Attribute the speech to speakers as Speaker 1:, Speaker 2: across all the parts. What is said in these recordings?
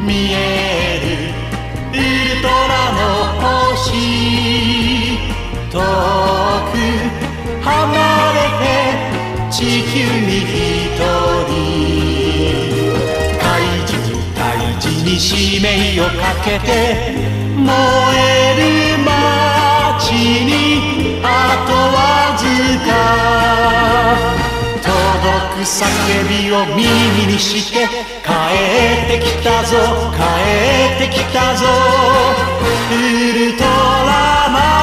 Speaker 1: 見えるウルトラの星。遠く離れて地球に一人。大事に怪事に使命をかけて燃える街にあと叫びを耳にして帰ってきたぞ帰ってきたぞウルトラマン。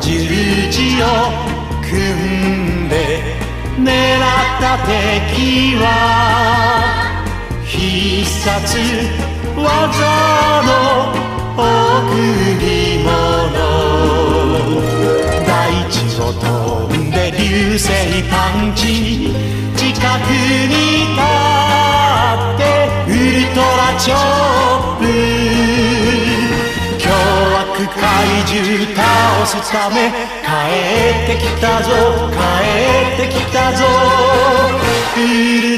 Speaker 1: 十字を組んで狙った敵は必殺技ので流星パンチ近くに立ってウルトラチョップ。凶悪怪獣倒すため帰ってきたぞ帰ってきたぞ。ウル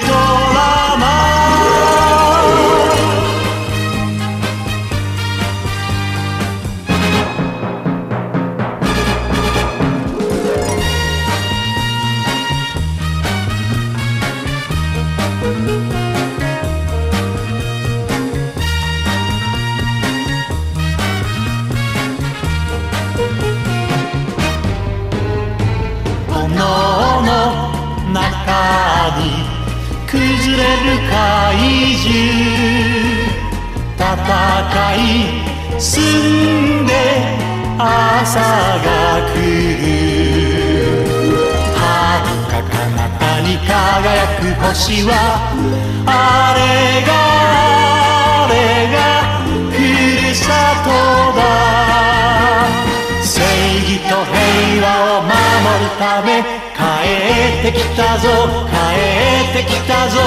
Speaker 1: れる怪獣戦い進んで朝が来る遥か彼方に輝く星はあれがあれがふるさとだ正義と平和を守るため帰ってきたぞ帰ってきたぞ。てきたぞ。